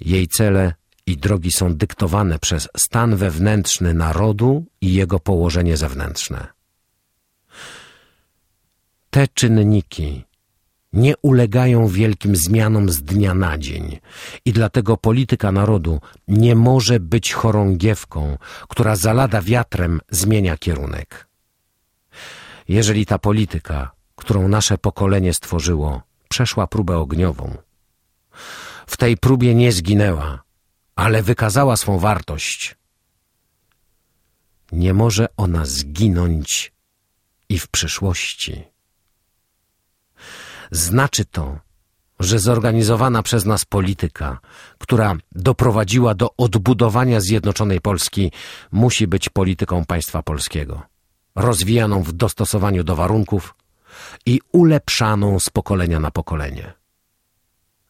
Speaker 1: Jej cele i drogi są dyktowane przez stan wewnętrzny narodu i jego położenie zewnętrzne. Te czynniki nie ulegają wielkim zmianom z dnia na dzień i dlatego polityka narodu nie może być chorągiewką, która za lada wiatrem zmienia kierunek. Jeżeli ta polityka, którą nasze pokolenie stworzyło, przeszła próbę ogniową, w tej próbie nie zginęła, ale wykazała swą wartość, nie może ona zginąć i w przyszłości. Znaczy to, że zorganizowana przez nas polityka, która doprowadziła do odbudowania zjednoczonej Polski, musi być polityką państwa polskiego, rozwijaną w dostosowaniu do warunków i ulepszaną z pokolenia na pokolenie.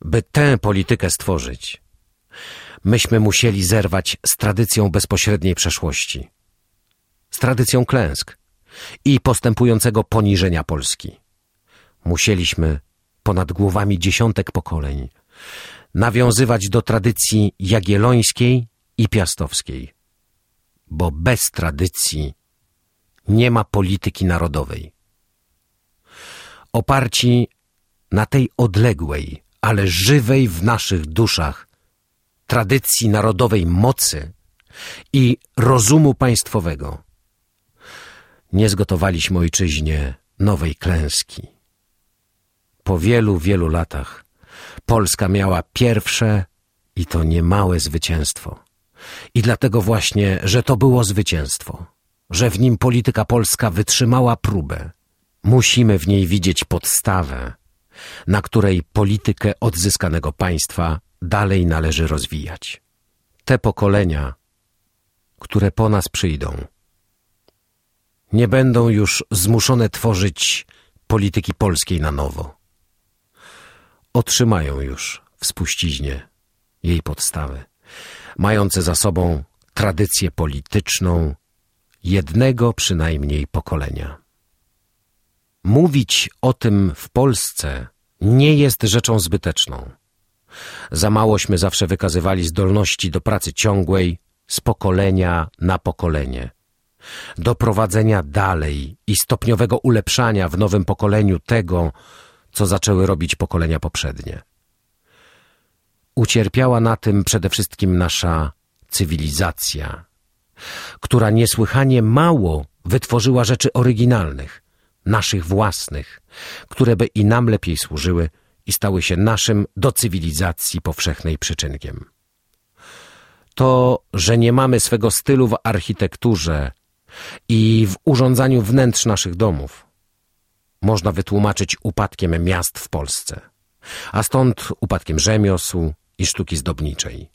Speaker 1: By tę politykę stworzyć, myśmy musieli zerwać z tradycją bezpośredniej przeszłości, z tradycją klęsk i postępującego poniżenia Polski. Musieliśmy ponad głowami dziesiątek pokoleń nawiązywać do tradycji jagiellońskiej i piastowskiej, bo bez tradycji nie ma polityki narodowej. Oparci na tej odległej, ale żywej w naszych duszach tradycji narodowej mocy i rozumu państwowego, nie zgotowaliśmy ojczyźnie nowej klęski po wielu, wielu latach Polska miała pierwsze i to niemałe zwycięstwo. I dlatego właśnie, że to było zwycięstwo, że w nim polityka polska wytrzymała próbę, musimy w niej widzieć podstawę, na której politykę odzyskanego państwa dalej należy rozwijać. Te pokolenia, które po nas przyjdą, nie będą już zmuszone tworzyć polityki polskiej na nowo. Otrzymają już w spuściźnie jej podstawy, mające za sobą tradycję polityczną jednego przynajmniej pokolenia. Mówić o tym w Polsce nie jest rzeczą zbyteczną. Za małośmy zawsze wykazywali zdolności do pracy ciągłej z pokolenia na pokolenie, do prowadzenia dalej i stopniowego ulepszania w nowym pokoleniu tego, co zaczęły robić pokolenia poprzednie. Ucierpiała na tym przede wszystkim nasza cywilizacja, która niesłychanie mało wytworzyła rzeczy oryginalnych, naszych własnych, które by i nam lepiej służyły i stały się naszym do cywilizacji powszechnej przyczynkiem. To, że nie mamy swego stylu w architekturze i w urządzaniu wnętrz naszych domów, można wytłumaczyć upadkiem miast w Polsce, a stąd upadkiem rzemiosł i sztuki zdobniczej.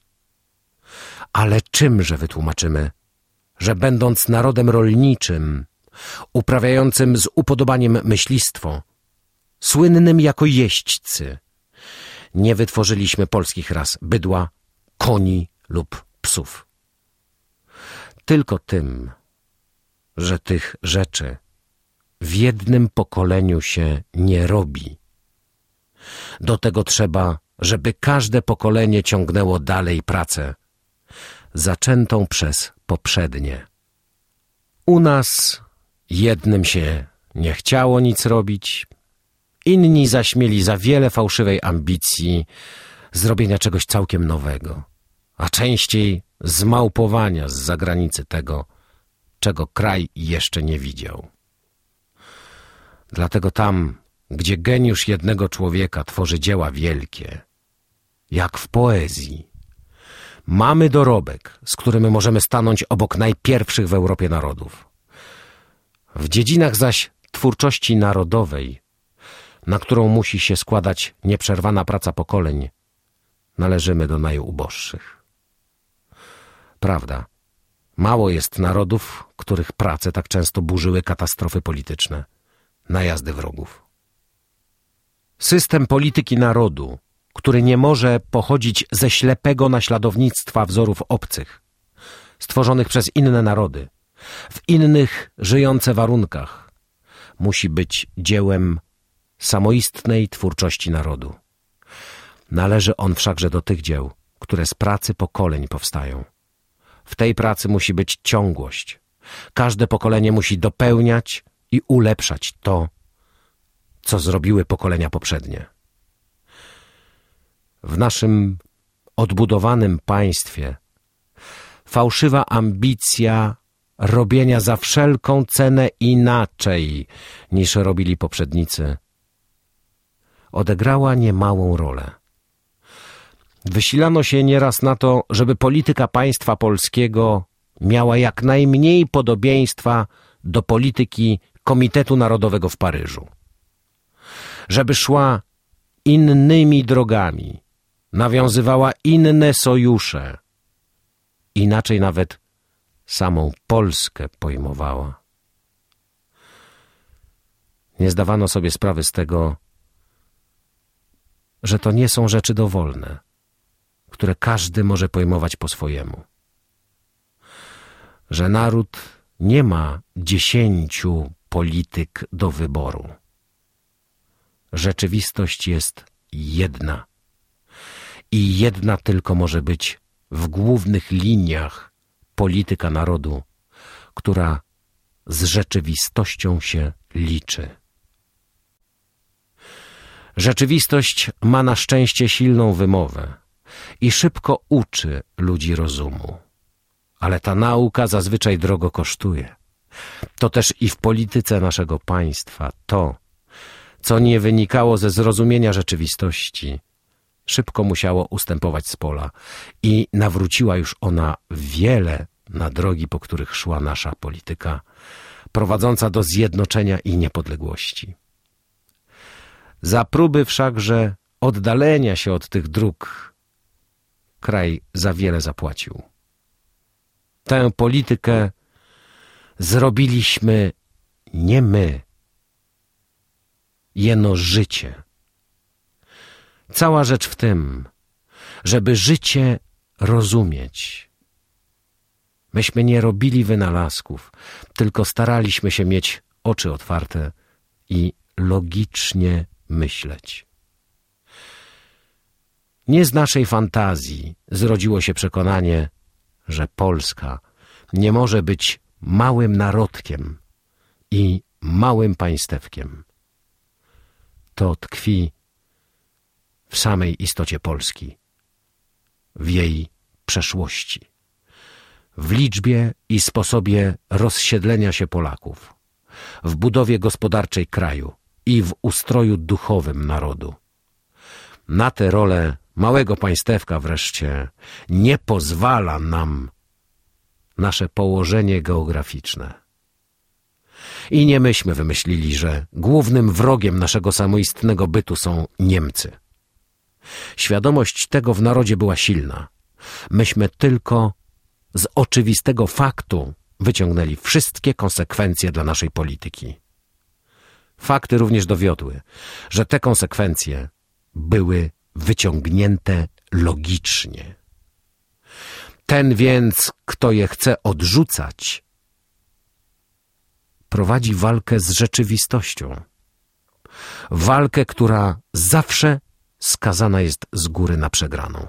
Speaker 1: Ale czymże wytłumaczymy, że będąc narodem rolniczym, uprawiającym z upodobaniem myślistwo, słynnym jako jeźdźcy, nie wytworzyliśmy polskich ras bydła, koni lub psów. Tylko tym, że tych rzeczy w jednym pokoleniu się nie robi. Do tego trzeba, żeby każde pokolenie ciągnęło dalej pracę, zaczętą przez poprzednie. U nas jednym się nie chciało nic robić, inni zaśmieli za wiele fałszywej ambicji zrobienia czegoś całkiem nowego, a częściej zmałpowania z zagranicy tego, czego kraj jeszcze nie widział. Dlatego tam, gdzie geniusz jednego człowieka tworzy dzieła wielkie, jak w poezji, mamy dorobek, z którym możemy stanąć obok najpierwszych w Europie narodów. W dziedzinach zaś twórczości narodowej, na którą musi się składać nieprzerwana praca pokoleń, należymy do najuboższych. Prawda, mało jest narodów, których prace tak często burzyły katastrofy polityczne – najazdy wrogów. System polityki narodu, który nie może pochodzić ze ślepego naśladownictwa wzorów obcych, stworzonych przez inne narody, w innych żyjące warunkach, musi być dziełem samoistnej twórczości narodu. Należy on wszakże do tych dzieł, które z pracy pokoleń powstają. W tej pracy musi być ciągłość. Każde pokolenie musi dopełniać i ulepszać to, co zrobiły pokolenia poprzednie. W naszym odbudowanym państwie fałszywa ambicja robienia za wszelką cenę inaczej niż robili poprzednicy odegrała niemałą rolę. Wysilano się nieraz na to, żeby polityka państwa polskiego miała jak najmniej podobieństwa do polityki Komitetu Narodowego w Paryżu. Żeby szła innymi drogami, nawiązywała inne sojusze, inaczej nawet samą Polskę pojmowała. Nie zdawano sobie sprawy z tego, że to nie są rzeczy dowolne, które każdy może pojmować po swojemu. Że naród nie ma dziesięciu polityk do wyboru. Rzeczywistość jest jedna. I jedna tylko może być w głównych liniach polityka narodu, która z rzeczywistością się liczy. Rzeczywistość ma na szczęście silną wymowę i szybko uczy ludzi rozumu. Ale ta nauka zazwyczaj drogo kosztuje. To też i w polityce naszego państwa to, co nie wynikało ze zrozumienia rzeczywistości, szybko musiało ustępować z pola i nawróciła już ona wiele na drogi, po których szła nasza polityka, prowadząca do zjednoczenia i niepodległości. Za próby wszakże oddalenia się od tych dróg kraj za wiele zapłacił. Tę politykę zrobiliśmy nie my, jeno życie. Cała rzecz w tym, żeby życie rozumieć. Myśmy nie robili wynalazków, tylko staraliśmy się mieć oczy otwarte i logicznie myśleć. Nie z naszej fantazji zrodziło się przekonanie, że Polska nie może być małym narodkiem i małym państewkiem. To tkwi w samej istocie Polski, w jej przeszłości, w liczbie i sposobie rozsiedlenia się Polaków, w budowie gospodarczej kraju i w ustroju duchowym narodu. Na tę rolę małego państewka wreszcie nie pozwala nam nasze położenie geograficzne. I nie myśmy wymyślili, że głównym wrogiem naszego samoistnego bytu są Niemcy. Świadomość tego w narodzie była silna. Myśmy tylko z oczywistego faktu wyciągnęli wszystkie konsekwencje dla naszej polityki. Fakty również dowiodły, że te konsekwencje były wyciągnięte logicznie. Ten więc, kto je chce odrzucać, prowadzi walkę z rzeczywistością. Walkę, która zawsze skazana jest z góry na przegraną.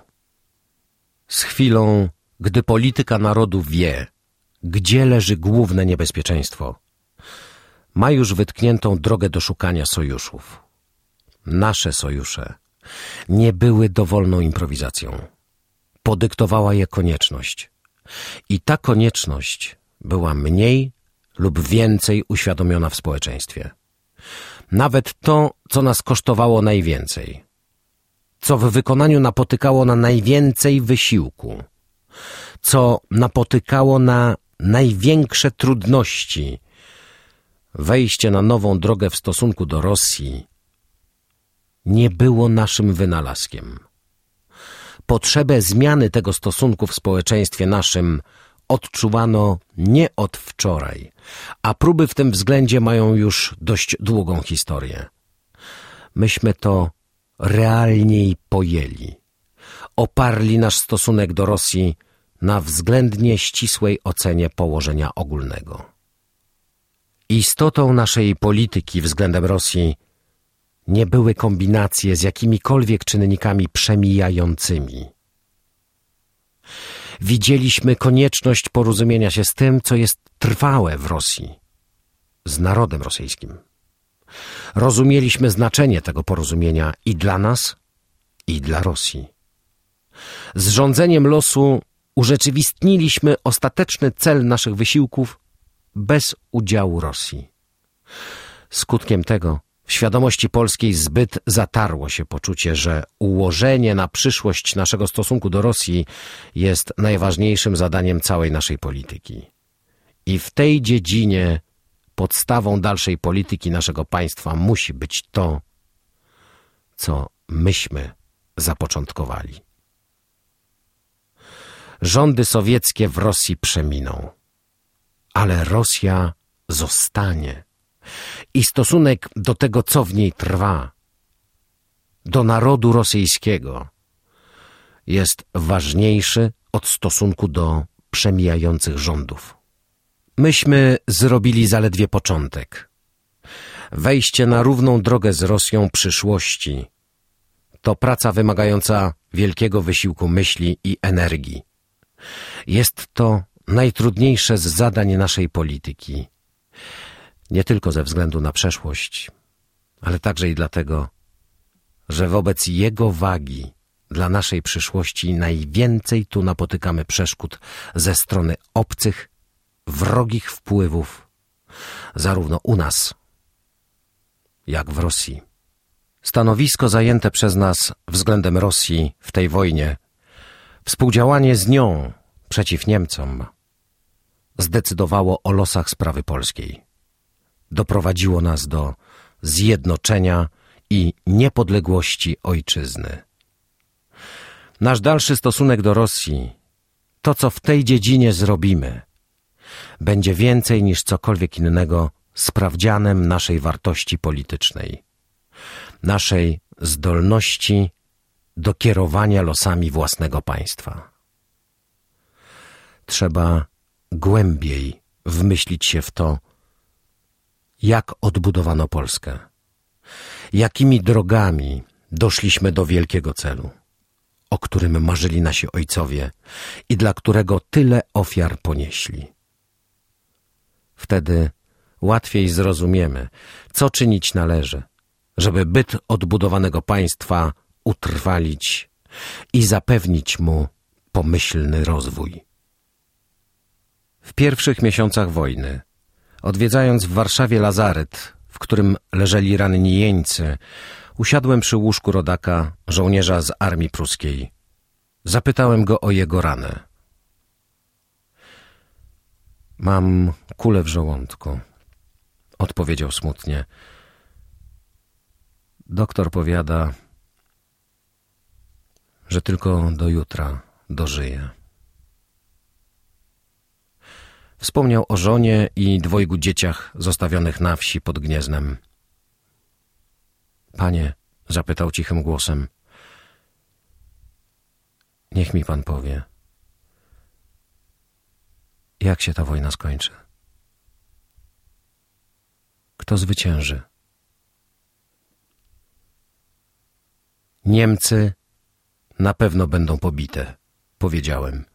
Speaker 1: Z chwilą, gdy polityka narodu wie, gdzie leży główne niebezpieczeństwo, ma już wytkniętą drogę do szukania sojuszów. Nasze sojusze nie były dowolną improwizacją. Podyktowała je konieczność. I ta konieczność była mniej lub więcej uświadomiona w społeczeństwie. Nawet to, co nas kosztowało najwięcej, co w wykonaniu napotykało na najwięcej wysiłku, co napotykało na największe trudności, wejście na nową drogę w stosunku do Rosji nie było naszym wynalazkiem. Potrzebę zmiany tego stosunku w społeczeństwie naszym odczuwano nie od wczoraj, a próby w tym względzie mają już dość długą historię. Myśmy to realniej pojęli. Oparli nasz stosunek do Rosji na względnie ścisłej ocenie położenia ogólnego. Istotą naszej polityki względem Rosji nie były kombinacje z jakimikolwiek czynnikami przemijającymi. Widzieliśmy konieczność porozumienia się z tym, co jest trwałe w Rosji, z narodem rosyjskim. Rozumieliśmy znaczenie tego porozumienia i dla nas, i dla Rosji. Z rządzeniem losu urzeczywistniliśmy ostateczny cel naszych wysiłków bez udziału Rosji. Skutkiem tego w świadomości polskiej zbyt zatarło się poczucie, że ułożenie na przyszłość naszego stosunku do Rosji jest najważniejszym zadaniem całej naszej polityki. I w tej dziedzinie podstawą dalszej polityki naszego państwa musi być to, co myśmy zapoczątkowali. Rządy sowieckie w Rosji przeminą, ale Rosja zostanie i stosunek do tego, co w niej trwa, do narodu rosyjskiego, jest ważniejszy od stosunku do przemijających rządów. Myśmy zrobili zaledwie początek. Wejście na równą drogę z Rosją przyszłości to praca wymagająca wielkiego wysiłku myśli i energii. Jest to najtrudniejsze z zadań naszej polityki nie tylko ze względu na przeszłość, ale także i dlatego, że wobec jego wagi dla naszej przyszłości najwięcej tu napotykamy przeszkód ze strony obcych, wrogich wpływów, zarówno u nas, jak w Rosji. Stanowisko zajęte przez nas względem Rosji w tej wojnie, współdziałanie z nią przeciw Niemcom, zdecydowało o losach sprawy polskiej doprowadziło nas do zjednoczenia i niepodległości ojczyzny. Nasz dalszy stosunek do Rosji, to co w tej dziedzinie zrobimy, będzie więcej niż cokolwiek innego sprawdzianem naszej wartości politycznej, naszej zdolności do kierowania losami własnego państwa. Trzeba głębiej wmyślić się w to, jak odbudowano Polskę, jakimi drogami doszliśmy do wielkiego celu, o którym marzyli nasi ojcowie i dla którego tyle ofiar ponieśli. Wtedy łatwiej zrozumiemy, co czynić należy, żeby byt odbudowanego państwa utrwalić i zapewnić mu pomyślny rozwój. W pierwszych miesiącach wojny, odwiedzając w Warszawie lazaret, w którym leżeli ranni jeńcy, usiadłem przy łóżku rodaka, żołnierza z armii pruskiej. Zapytałem go o jego ranę. Mam kulę w żołądku, odpowiedział smutnie. Doktor powiada, że tylko do jutra dożyje. Wspomniał o żonie i dwojgu dzieciach zostawionych na wsi pod Gnieznem. Panie, zapytał cichym głosem, niech mi pan powie, jak się ta wojna skończy? Kto zwycięży? Niemcy na pewno będą pobite, powiedziałem.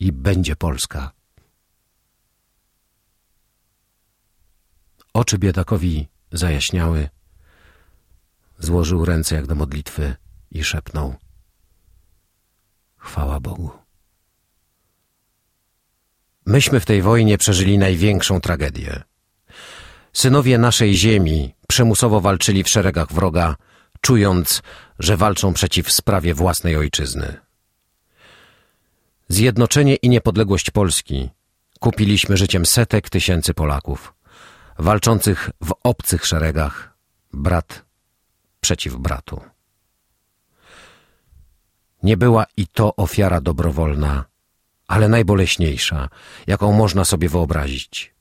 Speaker 1: I będzie Polska. Oczy biedakowi zajaśniały. Złożył ręce jak do modlitwy i szepnął. Chwała Bogu. Myśmy w tej wojnie przeżyli największą tragedię. Synowie naszej ziemi przymusowo walczyli w szeregach wroga, czując, że walczą przeciw sprawie własnej ojczyzny. Zjednoczenie i niepodległość Polski kupiliśmy życiem setek tysięcy Polaków, walczących w obcych szeregach, brat przeciw bratu. Nie była i to ofiara dobrowolna, ale najboleśniejsza, jaką można sobie wyobrazić.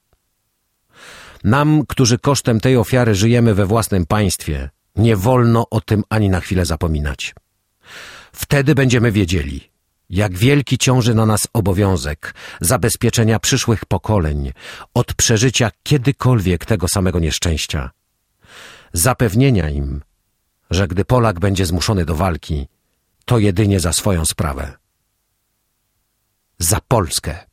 Speaker 1: Nam, którzy kosztem tej ofiary żyjemy we własnym państwie, nie wolno o tym ani na chwilę zapominać. Wtedy będziemy wiedzieli, jak wielki ciąży na nas obowiązek zabezpieczenia przyszłych pokoleń od przeżycia kiedykolwiek tego samego nieszczęścia. Zapewnienia im, że gdy Polak będzie zmuszony do walki, to jedynie za swoją sprawę. Za Polskę.